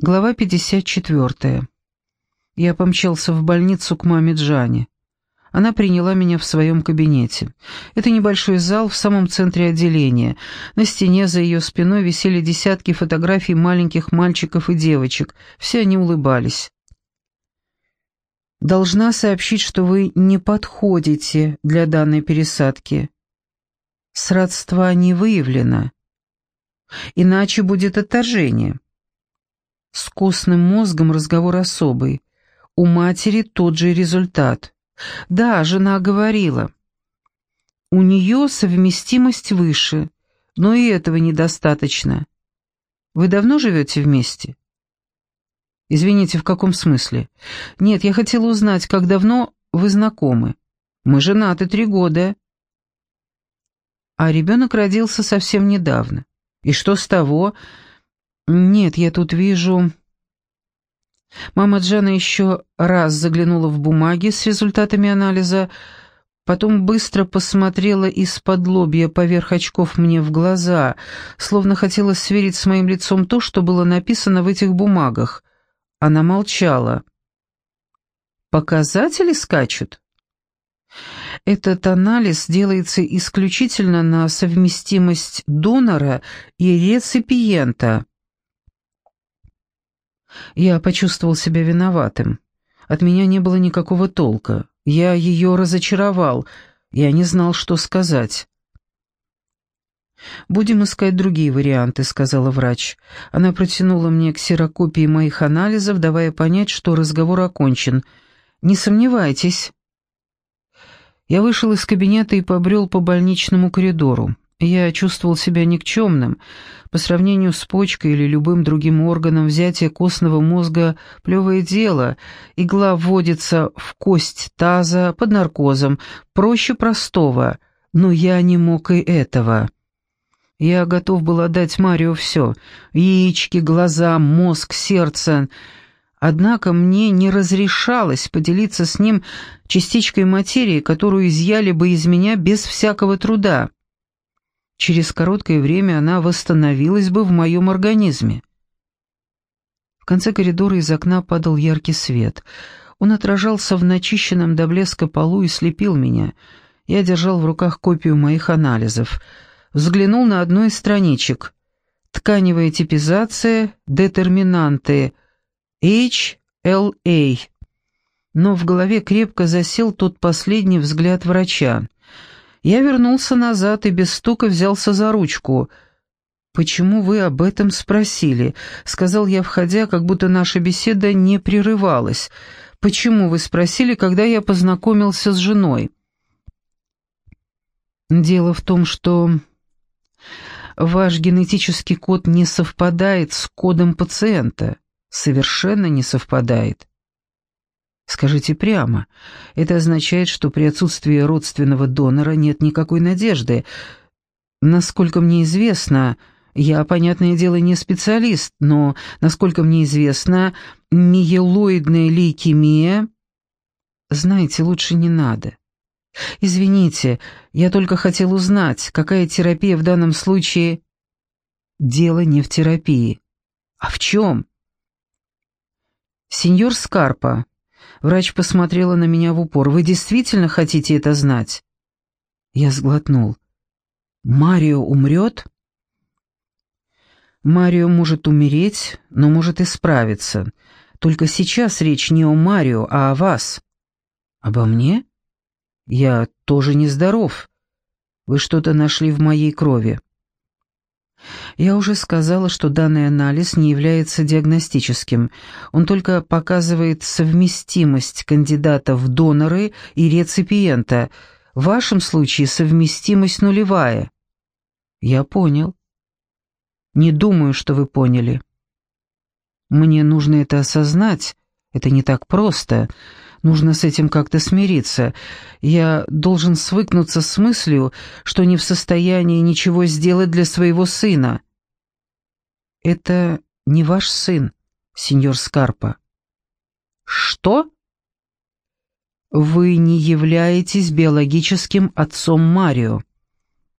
Глава 54. Я помчался в больницу к маме Джане. Она приняла меня в своем кабинете. Это небольшой зал в самом центре отделения. На стене за ее спиной висели десятки фотографий маленьких мальчиков и девочек. Все они улыбались. «Должна сообщить, что вы не подходите для данной пересадки. Сродства не выявлено. Иначе будет отторжение». С костным мозгом разговор особый. У матери тот же результат. Да, жена говорила. У нее совместимость выше, но и этого недостаточно. Вы давно живете вместе? Извините, в каком смысле? Нет, я хотела узнать, как давно вы знакомы. Мы женаты три года. А ребенок родился совсем недавно. И что с того, «Нет, я тут вижу...» Мама Джана еще раз заглянула в бумаги с результатами анализа, потом быстро посмотрела из-под лобья поверх очков мне в глаза, словно хотела сверить с моим лицом то, что было написано в этих бумагах. Она молчала. «Показатели скачут?» Этот анализ делается исключительно на совместимость донора и реципиента. Я почувствовал себя виноватым. От меня не было никакого толка. Я ее разочаровал. Я не знал, что сказать. «Будем искать другие варианты», — сказала врач. Она протянула мне ксерокопии моих анализов, давая понять, что разговор окончен. «Не сомневайтесь». Я вышел из кабинета и побрел по больничному коридору. Я чувствовал себя никчемным. По сравнению с почкой или любым другим органом взятие костного мозга – плевое дело. Игла вводится в кость таза под наркозом, проще простого. Но я не мог и этого. Я готов был отдать Марио все – яички, глаза, мозг, сердце. Однако мне не разрешалось поделиться с ним частичкой материи, которую изъяли бы из меня без всякого труда. Через короткое время она восстановилась бы в моем организме. В конце коридора из окна падал яркий свет. Он отражался в начищенном до блеска полу и слепил меня. Я держал в руках копию моих анализов. Взглянул на одну из страничек. Тканевая типизация, детерминанты, HLA. Но в голове крепко засел тот последний взгляд врача. Я вернулся назад и без стука взялся за ручку. «Почему вы об этом спросили?» — сказал я, входя, как будто наша беседа не прерывалась. «Почему вы спросили, когда я познакомился с женой?» «Дело в том, что ваш генетический код не совпадает с кодом пациента. Совершенно не совпадает. Скажите прямо, это означает, что при отсутствии родственного донора нет никакой надежды. Насколько мне известно, я, понятное дело, не специалист, но, насколько мне известно, миелоидная лейкемия... Знаете, лучше не надо. Извините, я только хотел узнать, какая терапия в данном случае... Дело не в терапии. А в чем? Сеньор Скарпа, Врач посмотрела на меня в упор. «Вы действительно хотите это знать?» Я сглотнул. «Марио умрет?» «Марио может умереть, но может исправиться. Только сейчас речь не о Марио, а о вас». «Обо мне?» «Я тоже нездоров. Вы что-то нашли в моей крови». Я уже сказала, что данный анализ не является диагностическим. Он только показывает совместимость кандидата в доноры и реципиента. В вашем случае совместимость нулевая. Я понял. Не думаю, что вы поняли. Мне нужно это осознать. Это не так просто. Нужно с этим как-то смириться. Я должен свыкнуться с мыслью, что не в состоянии ничего сделать для своего сына. Это не ваш сын, сеньор Скарпа. Что? Вы не являетесь биологическим отцом Марио.